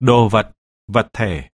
đồ vật, vật thể.